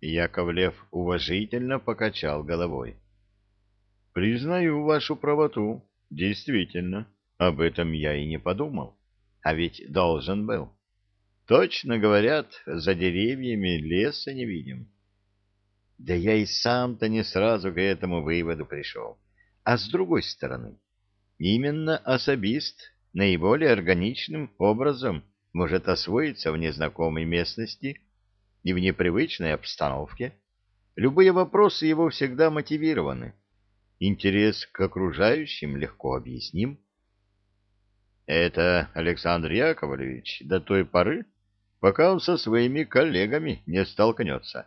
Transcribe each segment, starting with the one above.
Яковлев уважительно покачал головой. Признаю вашу правоту. Действительно, об этом я и не подумал. А ведь должен был. Точно говорят, за деревьями леса не видим. Да я и сам-то не сразу к этому выводу пришел. А с другой стороны, именно особист наиболее органичным образом может освоиться в незнакомой местности и в непривычной обстановке. Любые вопросы его всегда мотивированы. Интерес к окружающим легко объясним. Это Александр Яковлевич до той поры, пока он со своими коллегами не столкнется.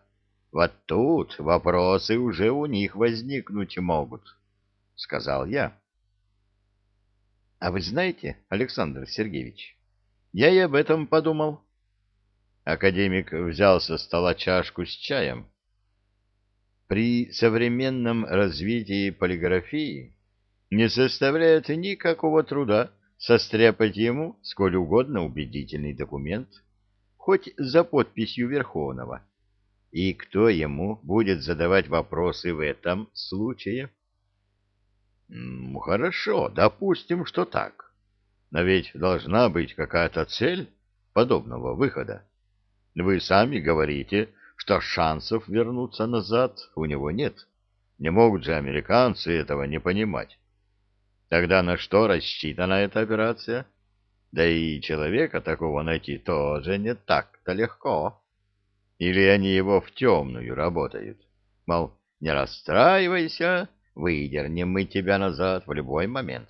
Вот тут вопросы уже у них возникнуть могут, — сказал я. — А вы знаете, Александр Сергеевич, я и об этом подумал. Академик взял со стола чашку с чаем. При современном развитии полиграфии не составляет никакого труда состряпать ему сколь угодно убедительный документ, хоть за подписью Верховного. И кто ему будет задавать вопросы в этом случае? Хорошо, допустим, что так. Но ведь должна быть какая-то цель подобного выхода. Вы сами говорите, что шансов вернуться назад у него нет. Не могут же американцы этого не понимать. Тогда на что рассчитана эта операция? Да и человека такого найти тоже не так-то легко. Или они его в темную работают? Мол, не расстраивайся, выдернем мы тебя назад в любой момент.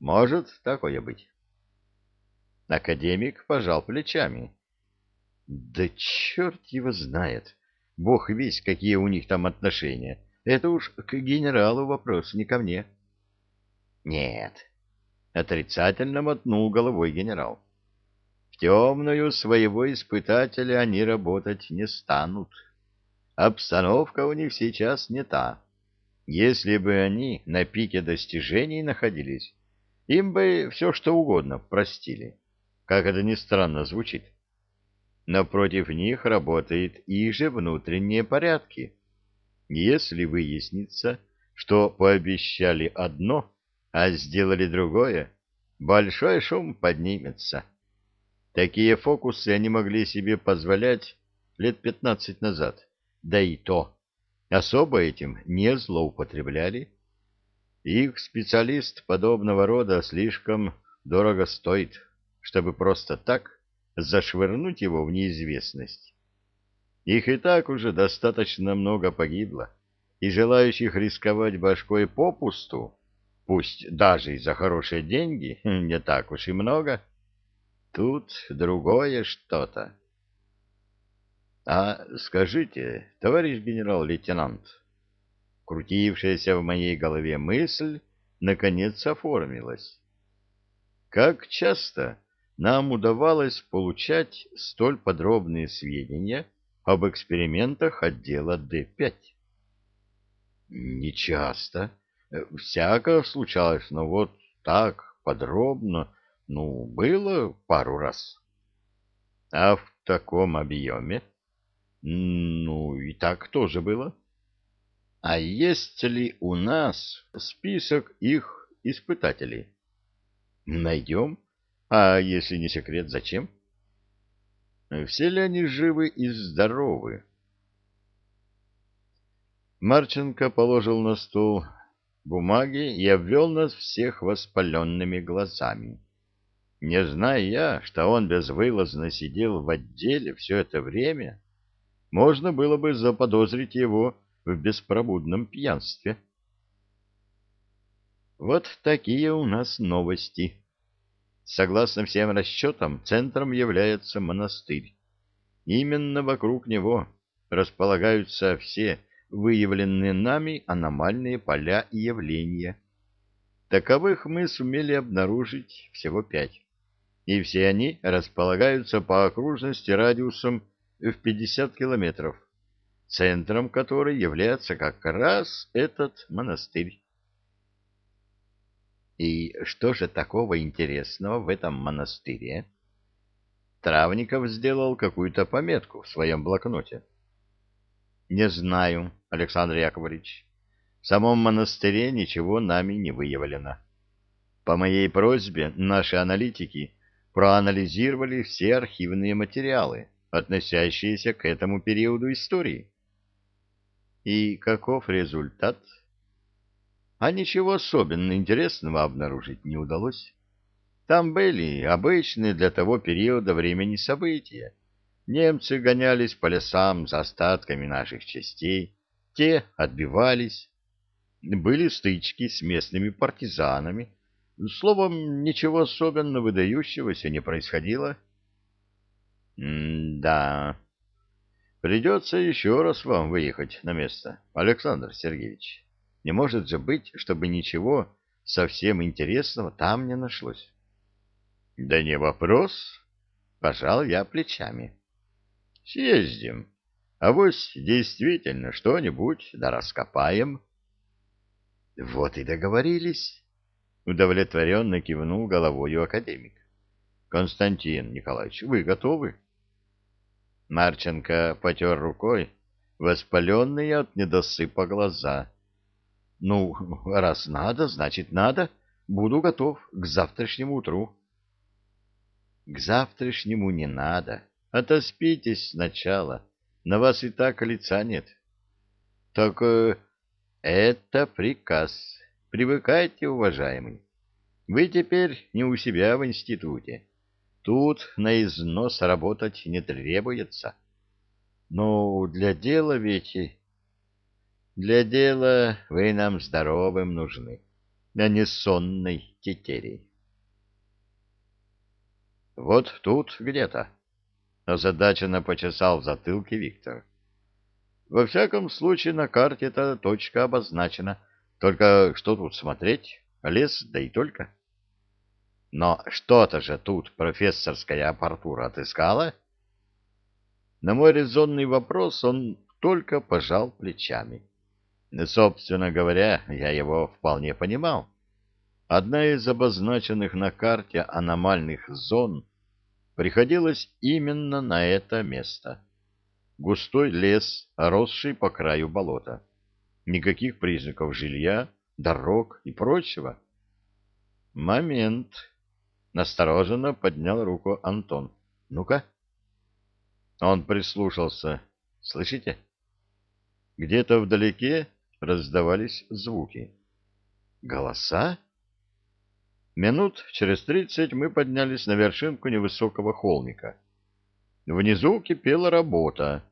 Может такое быть? Академик пожал плечами. Да черт его знает. Бог весь, какие у них там отношения. Это уж к генералу вопрос, не ко мне. — нет, отрицательно мотнул головой генерал. В темную своего испытателя они работать не станут. Обстановка у них сейчас не та. Если бы они на пике достижений находились, им бы все что угодно простили. Как это ни странно звучит. Но против них работают и же внутренние порядки. Если выяснится, что пообещали одно, а сделали другое, большой шум поднимется. Такие фокусы они могли себе позволять лет пятнадцать назад, да и то особо этим не злоупотребляли. Их специалист подобного рода слишком дорого стоит, чтобы просто так зашвырнуть его в неизвестность. Их и так уже достаточно много погибло, и желающих рисковать башкой попусту пусть даже и за хорошие деньги, не так уж и много. Тут другое что-то. А скажите, товарищ генерал-лейтенант, крутившаяся в моей голове мысль наконец оформилась. Как часто нам удавалось получать столь подробные сведения об экспериментах отдела Д-5? Нечасто. Всяко случалось, но вот так, подробно, ну, было пару раз. А в таком объеме? Ну, и так тоже было. А есть ли у нас список их испытателей? Найдем. А если не секрет, зачем? Все ли они живы и здоровы? Марченко положил на стол бумаги и обвел нас всех воспаленными глазами. Не зная я, что он безвылазно сидел в отделе все это время, можно было бы заподозрить его в беспробудном пьянстве. Вот такие у нас новости. Согласно всем расчетам, центром является монастырь. Именно вокруг него располагаются все выявленные нами аномальные поля и явления. Таковых мы сумели обнаружить всего пять, и все они располагаются по окружности радиусом в 50 километров, центром которой является как раз этот монастырь. И что же такого интересного в этом монастыре? Травников сделал какую-то пометку в своем блокноте. Не знаю, Александр Яковлевич. В самом монастыре ничего нами не выявлено. По моей просьбе наши аналитики проанализировали все архивные материалы, относящиеся к этому периоду истории. И каков результат? А ничего особенно интересного обнаружить не удалось. Там были обычные для того периода времени события. Немцы гонялись по лесам за остатками наших частей, те отбивались. Были стычки с местными партизанами. Словом, ничего особенно выдающегося не происходило. М-да. Придется еще раз вам выехать на место, Александр Сергеевич. Не может же быть, чтобы ничего совсем интересного там не нашлось. Да не вопрос. Пожал я плечами. Съездим. А вось действительно что-нибудь да раскопаем. Вот и договорились. Удовлетворенно кивнул головою академик. Константин Николаевич, вы готовы? Марченко потер рукой, воспаленные от недосыпа глаза. Ну, раз надо, значит надо. Буду готов к завтрашнему утру. К завтрашнему не надо. Отоспитесь сначала. На вас и так лица нет. Так э, это приказ. Привыкайте, уважаемый. Вы теперь не у себя в институте. Тут на износ работать не требуется. Но для дела ведь... Для дела вы нам здоровым нужны, а не сонной тетерей. Вот тут где-то. Озадаченно почесал в затылке Виктор. Во всяком случае, на карте эта точка обозначена. Только что тут смотреть? Лес, да и только. Но что-то же тут профессорская аппаратура отыскала. На мой резонный вопрос он только пожал плечами. Собственно говоря, я его вполне понимал. Одна из обозначенных на карте аномальных зон приходилась именно на это место. Густой лес, росший по краю болота. Никаких признаков жилья, дорог и прочего. Момент. Настороженно поднял руку Антон. Ну-ка. Он прислушался. Слышите? Где-то вдалеке раздавались звуки. Голоса? Минут через тридцать мы поднялись на вершинку невысокого холмика. Внизу кипела работа.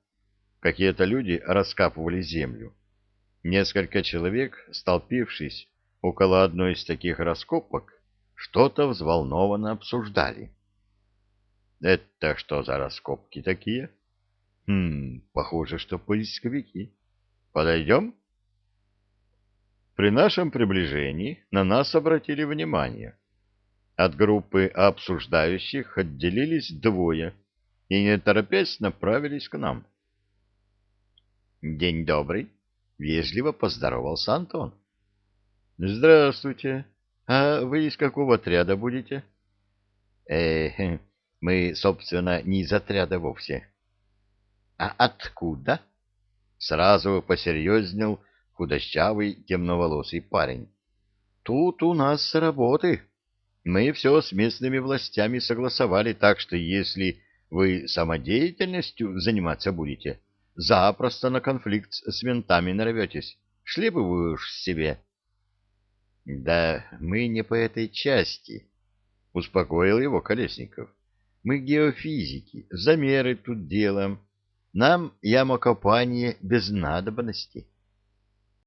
Какие-то люди раскапывали землю. Несколько человек, столпившись около одной из таких раскопок, что-то взволнованно обсуждали. Это что за раскопки такие? Хм, похоже, что поисковики. Подойдем? При нашем приближении на нас обратили внимание. От группы обсуждающих отделились двое и, не торопясь, направились к нам. «День добрый!» — вежливо поздоровался Антон. «Здравствуйте! А вы из какого отряда будете?» «Э, мы, собственно, не из отряда вовсе». «А откуда?» Сразу посерьезнел худощавый темноволосый парень. Тут у нас работы. Мы все с местными властями согласовали, так что если вы самодеятельностью заниматься будете, запросто на конфликт с ментами нарветесь. Шли бы вы уж себе. — Да мы не по этой части, — успокоил его Колесников. — Мы геофизики, замеры тут делаем. Нам ямокопание без надобности. —